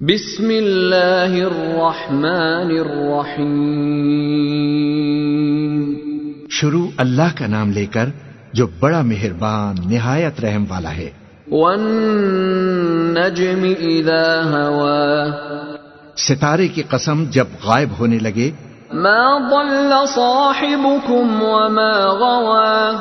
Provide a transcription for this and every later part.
بسم اللہ الرحمن الرحیم۔ شروع اللہ کا نام لے کر جو بڑا مہربان نہایت رحم والا ہے۔ والنجم اذا ہوا۔ ستارے کی قسم جب غائب ہونے لگے ما ضل صاحبكم وما غوا۔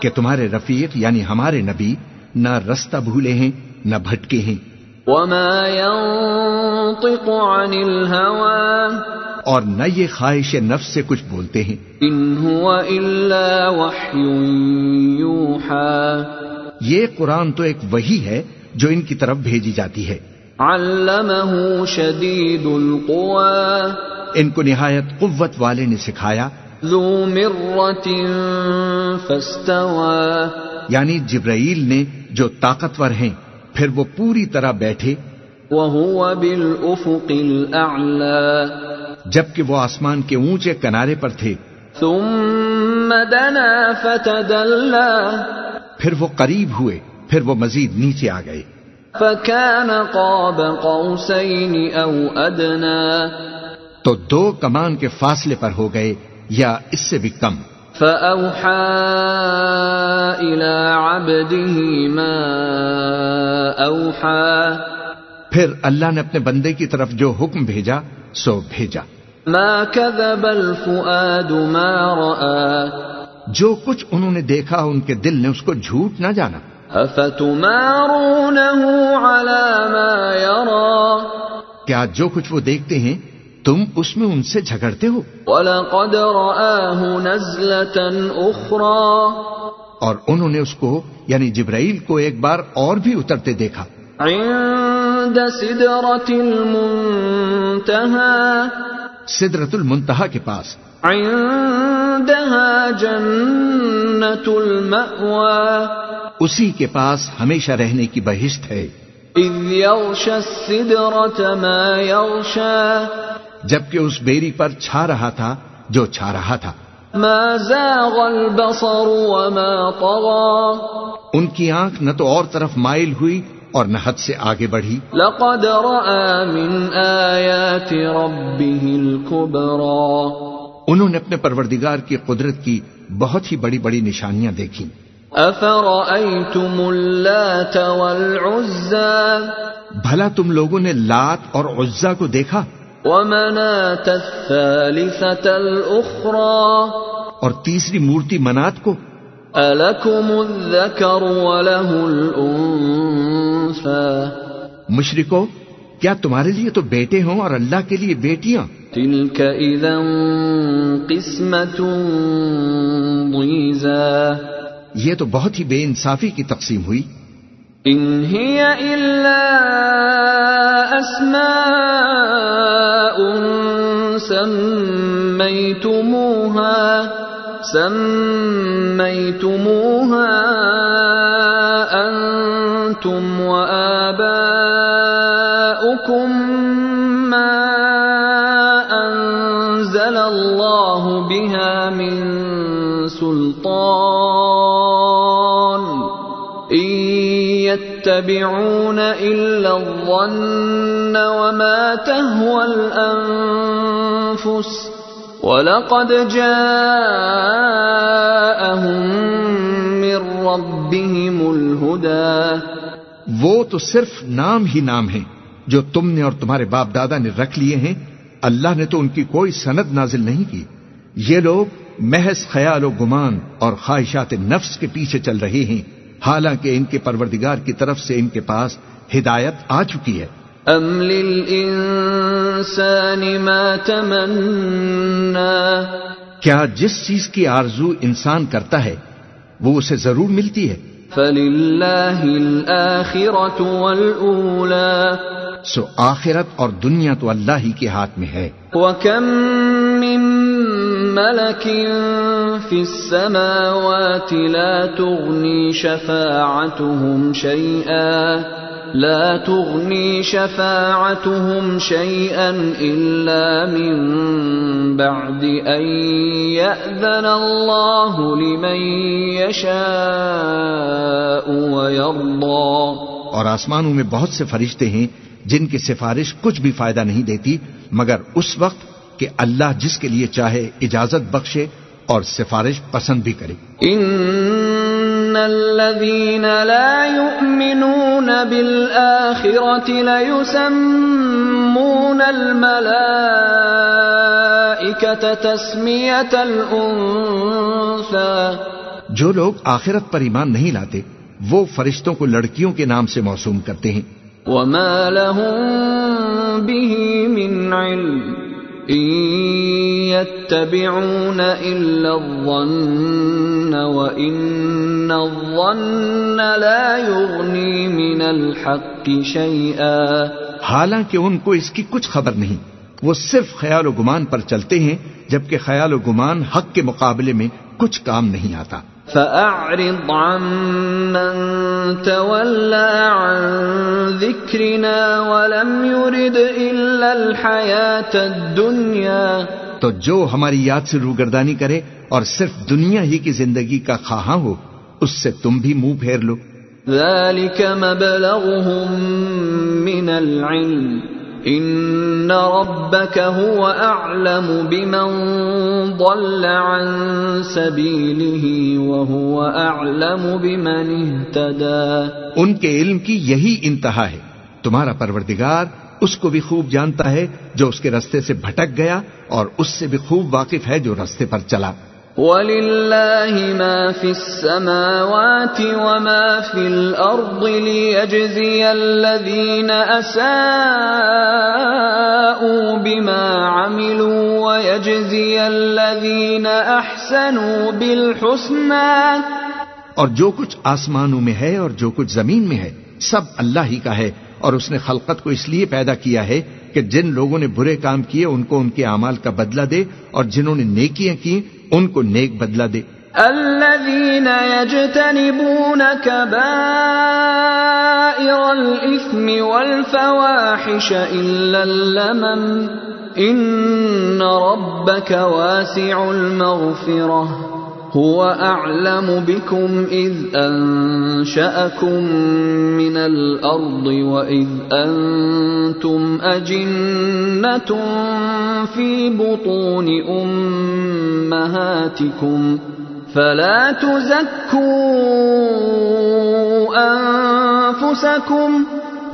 کہ تمہارے رفیق یعنی ہمارے نبی نہ رستہ بھولے ہیں نہ بھٹکے ہیں۔ وما ينطق عن الهوى اور نہ یہ خواہش نفس سے کچھ بولتے ہیں۔ ان هو الا وحی یوحى یہ قرآن تو ایک وہی ہے جو ان کی طرف بھیجی جاتی ہے۔ علمه شدید القوى ان کو نہایت قوت والے نے سکھایا۔ ذو مرة فاستوى یعنی جبرائیل نے جو طاقتور ہیں پھر وہ پوری طرح بیٹھے۔ وهو بالافق الاعلى جبکہ وہ آسمان کے اونچے کنارے پر تھے۔ ثم دنا فتدلى۔ پھر وہ قریب ہوئے پھر وہ مزید نیچے آ گئے۔ فكان قاب قوسين او ادنى تو دو کمان کے فاصلے پر ہو گئے یا اس سے بھی کم۔ فأوحى إلى عبده ما أوحى پھر اللہ نے اپنے بندے کی طرف جو حکم بھیجا سو بھیجا۔ ما كذب الفؤاد ما رأى جو کچھ انہوں نے دیکھا ان کے دل نے اس کو جھوٹ نہ جانا۔ أفتمارونه على ما يرى کیا جو کچھ وہ دیکھتے ہیں تم اس میں ان سے جھگڑتے ہو۔ ولقد رآه نزلة أخرى۔ اور انہوں نے اس کو یعنی جبرائیل کو ایک بار اور بھی اترتے دیکھا۔ عند سدرة المنتهى سدرت المنتہا کے پاس۔ عندها جنة المأوى۔ اسی کے پاس ہمیشہ رہنے کی بہشت ہے۔ إذ يغشى السدرة ما يغشى۔ جبکہ اس بیری پر چھا رہا تھا جو چھا رہا تھا۔ ما زاغ البصر وما طغى. ان کی آنکھ نہ تو اور طرف مائل ہوئی اور نہ حد سے آگے بڑھی۔ لقد رأى من آيات ربه الكبرى. انہوں نے اپنے پروردگار کی قدرت کی بہت ہی بڑی بڑی نشانیاں دیکھی أفرأيتم اللات والعزى؟ بھلا تم لوگوں نے لات اور عزا کو دیکھا؟ ومناة الثالثة الأخرى. اور تیسری مورتی منات کو ألكم الذكر وله الأنثى. مشرکو کیا تمہارے لیے تو بیٹے ہوں اور اللہ کے لیے بیٹیاں؟ تلك إذا قسمة ضيزى. یہ تو بہت ہی بے انصافی کی تقسیم ہوئی۔ إن هي إلا أسماء سميتموها سميتموها أنتم وآباؤكم ما أنزل الله بها من سلطان. يتبعون إلا الظن وما تهوى الأنفس ولقد جاءهم من ربهم الهدى وہ تو صرف نام ہی نام ہیں جو تم نے اور تمہارے باپ دادا نے رکھ لیے ہیں۔ اللہ نے تو ان کی کوئی سند نازل نہیں کی۔ یہ لوگ محض خیال و گمان اور خواہشات نفس کے پیچھے چل رہے ہیں۔ حالانکہ ان کے پروردگار کی طرف سے ان کے پاس ہدایت آ چکی ہے۔ أم للإنسان ما تمنى۔ کیا جس چیز کی آرزو انسان کرتا ہے وہ اسے ضرور ملتی ہے؟ فلله الآخرة والأولى۔ سو آخرت اور دنیا تو اللہ ہی کے ہاتھ میں ہے۔ وكم من ملك في السماوات لا تغني شفاعتهم شيئا، لا تغني شفاعتهم شيئا إلا من بعد أن يأذن الله لمن يشاء ويرضى. اور آسمانوں میں بہت سے فرشتے ہیں جن کی سفارش کچھ بھی فائدہ نہیں دیتی، مگر اس وقت کہ اللہ جس کے لیے چاہے اجازت بخشے اور سفارش پسند بھی کرے۔ ان الذين لا يؤمنون بالآخرة ليسمون الملائكة تسمية الأنثى۔ جو لوگ آخرت پر ایمان نہیں لاتے وہ فرشتوں کو لڑکیوں کے نام سے موسوم کرتے ہیں۔ وما لهم به من علم۔ ان يتبعون الا الظن وان الظن لا يغني من الحق شيئا. حالانکہ ان کو اس کی کچھ خبر نہیں۔ وہ صرف خیال و گمان پر چلتے ہیں جبکہ خیال و گمان حق کے مقابلے میں کچھ کام نہیں آتا۔ فأعرض عمن تولى عن ذكرنا ولم يرد إلا الحياة الدنيا۔ تو جو ہماری یاد سے روگردانی کرے اور صرف دنیا ہی کی زندگی کا خواہاں ہو اس سے تم بھی منہ پھیر لو۔ ذلك مبلغهم من العلم۔ ان ربك هو اعلم بمن ضل عن سبيله وهو اعلم بمن اهتدى۔ ان کے علم کی یہی انتہا ہے۔ تمہارا پروردگار اس کو بھی خوب جانتا ہے جو اس کے رستے سے بھٹک گیا اور اس سے بھی خوب واقف ہے جو رستے پر چلا۔ ولله ما في السماوات وما في الارض ليجزي الذين اساءوا بما عملوا ويجزي الذين احسنوا بالحسنى۔ اور جو کچھ آسمانوں میں ہے اور جو کچھ زمین میں ہے سب اللہ ہی کا ہے۔ اور اس نے خلقت کو اس لیے پیدا کیا ہے کہ جن لوگوں نے برے کام کیے ان کو ان کے اعمال کا بدلہ دے اور جنہوں نے نیکیاں کی ان کو نیک بدلہ دے۔ الذين يجتنبون كبائر الإثم والفواحش إلا اللمم، إن ربك واسع المغفرة۔ هو أعلم بكم إذ أنشأكم من الأرض وإذ أنتم أجنة في بطون أمهاتكم فلا تزكوا أنفسكم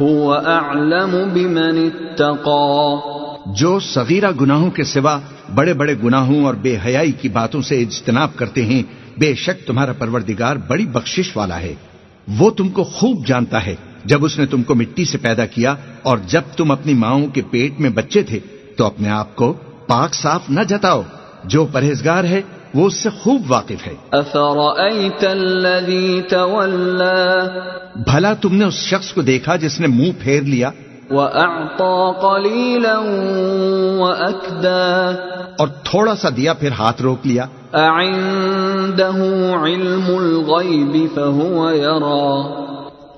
هو أعلم بمن اتقى جو صغیرہ گناہوں کے سوا بڑے بڑے گناہوں اور بے حیائی کی باتوں سے اجتناب کرتے ہیں بے شک تمہارا پروردگار بڑی بخشش والا ہے۔ وہ تم کو خوب جانتا ہے۔ جب اس نے تم کو مٹی سے پیدا کیا اور جب تم اپنی ماؤں کے پیٹ میں بچے تھے تو اپنے آپ کو پاک صاف نہ جتاؤ۔ جو پرہیزگار ہے وہ اس سے خوب واقف ہے۔ بھلا تم نے اس شخص کو دیکھا جس نے منہ پھیر لیا؟ وأعطى قليلا وأكدى اور تھوڑا سا دیا پھر ہاتھ روک لیا۔ أعنده علم الغيب فهو يرى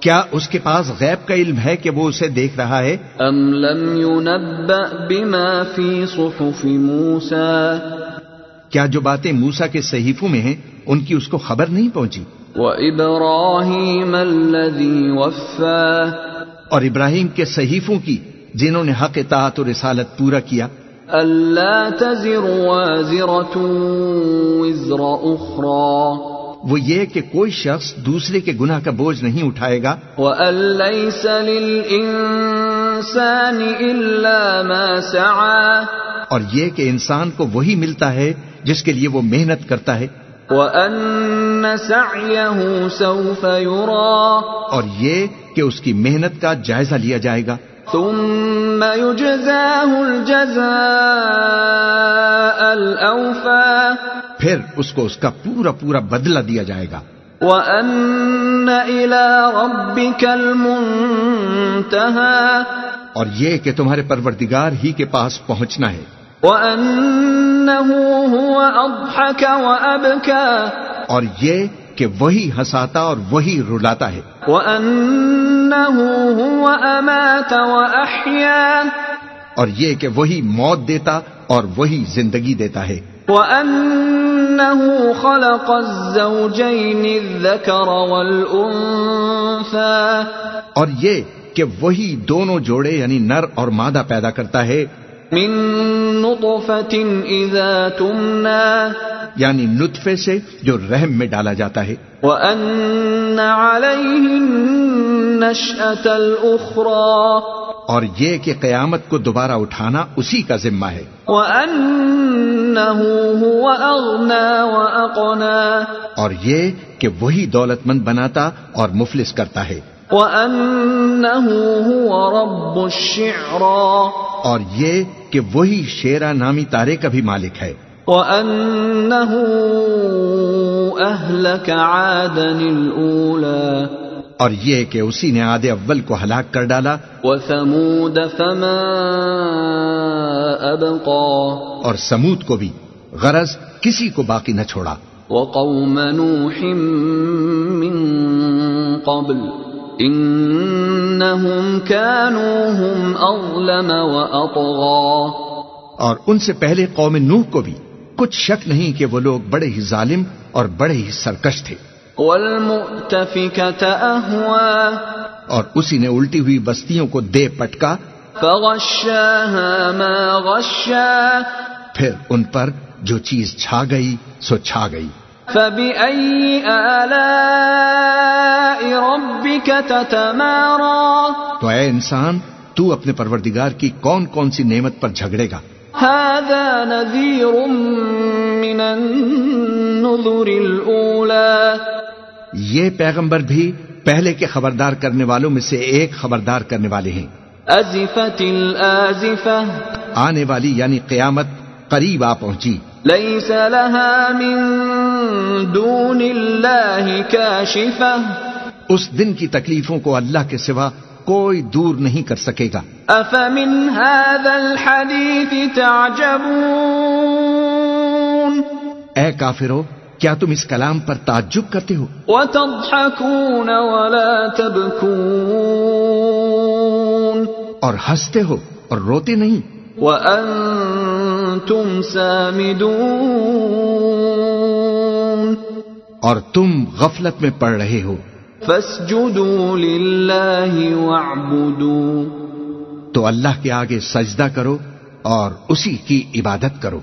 کیا اس کے پاس غیب کا علم ہے کہ وہ اسے دیکھ رہا ہے؟ أم لم ينبأ بما في صحف موسى کیا جو باتیں موسا کے صحیفوں میں ہیں ان کی اس کو خبر نہیں پہنچی؟ وإبراهيم الذي وفى اور ابراہیم کے صحیفوں کی جنہوں نے حق اطاعت و رسالت پورا کیا۔ ألا تزر وازرة وزر أخرى۔ وہ یہ کہ کوئی شخص دوسرے کے گناہ کا بوجھ نہیں اٹھائے گا۔ وأن ليس للإنسان إلا ما سعى۔ اور یہ کہ انسان کو وہی ملتا ہے جس کے لیے وہ محنت کرتا ہے۔ وأن سعيه سوف يرى۔ اور یہ کہ اس کی محنت کا جائزہ لیا جائے گا۔ ثم يجزاه الجزاء الأوفى۔ پھر اس کو اس کا پورا پورا بدلہ دیا جائے گا۔ وأن إلى ربك المنتهى۔ اور یہ کہ تمہارے پروردگار ہی کے پاس پہنچنا ہے۔ وأنه هو أضحك وأبكى۔ اور یہ کہ وہی ہنساتا اور وہی رلاتا ہے۔ وأنه هو أمات وأحيا۔ اور یہ کہ وہی موت دیتا اور وہی زندگی دیتا ہے۔ وأنه خلق الزوجين الذكر والأنثى۔ اور یہ کہ وہی دونوں جوڑے یعنی نر اور مادہ پیدا کرتا ہے۔ من نطفة إذا تمنى۔ یعنی نطفے سے جو رحم میں ڈالا جاتا ہے۔ وأن عليه الأخرى۔ اور یہ کہ قیامت کو دوبارہ اٹھانا اسی کا ذمہ ہے۔ وأنه هو أغنى وأقنى۔ اور یہ کہ وہی دولت مند بناتا اور مفلس کرتا ہے۔ وأنه هو رب الشعرى۔ اور یہ کہ وہی شیرا نامی تارے کا بھی مالک ہے۔ وأنه أهلك عادا الأولى. اور یہ کہ اسی نے آدھے اول کو ہلاک کر ڈالا۔ وثمود فما أبقى. اور سمود کو بھی غرض کسی کو باقی نہ چھوڑا۔ وقوم نوح من قبل. إنهم كانوا هم أظلم وأطغى. اور ان سے پہلے قوم نوح کو بھی کچھ شک نہیں کہ وہ لوگ بڑے ہی ظالم اور بڑے ہی سرکش تھے۔ اور اسی نے الٹی ہوئی بستیوں کو دے پٹکا۔ فغشاها ما غشا۔ پھر ان پر جو چیز چھا گئی سو چھا گئی۔ فبأي آلاء ربك تتمارى تو اے انسان تو اپنے پروردگار کی کون کون سی نعمت پر جھگڑے گا؟ هذا نذير من النذر الأولى. یہ پیغمبر بھی پہلے کے خبردار کرنے والوں میں سے ایک خبردار کرنے والے ہیں۔ أزفت الآزفة. آنے والی یعنی قیامت قریب آ پہنچی۔ ليس لها من دون الله كاشفة. اس دن کی تکلیفوں کو اللہ کے سوا کوئی دور نہیں کر سکے گا۔ أفمن هذا الحديث تعجبون؟ اے کافرو کیا تم اس کلام پر تعجب کرتے ہو؟ وتضحكون ولا تبكون۔ اور ہنستے ہو اور روتے نہیں؟ وأنتم سامدون۔ اور تم غفلت میں پڑ رہے ہو۔ فاسجدوا للہ واعبدوا. تو اللہ کے آگے سجدہ کرو اور اسی کی عبادت کرو۔